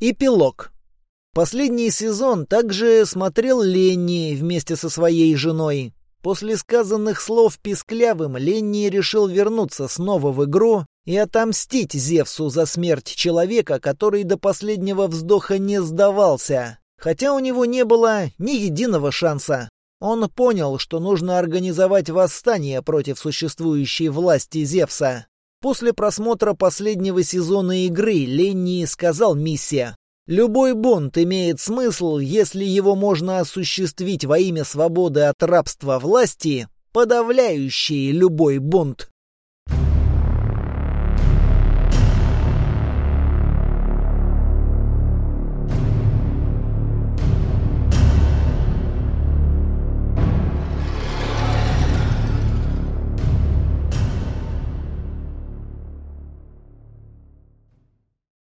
Эпилог. Последний сезон также смотрел Ленни вместе со своей женой. После сказанных слов писклявым Ленни решил вернуться снова в игру и отомстить Зевсу за смерть человека, который до последнего вздоха не сдавался. Хотя у него не было ни единого шанса. Он понял, что нужно организовать восстание против существующей власти Зевса. После просмотра последнего сезона игры Ленни сказал Миссия. «Любой бунт имеет смысл, если его можно осуществить во имя свободы от рабства власти, подавляющей любой бунт».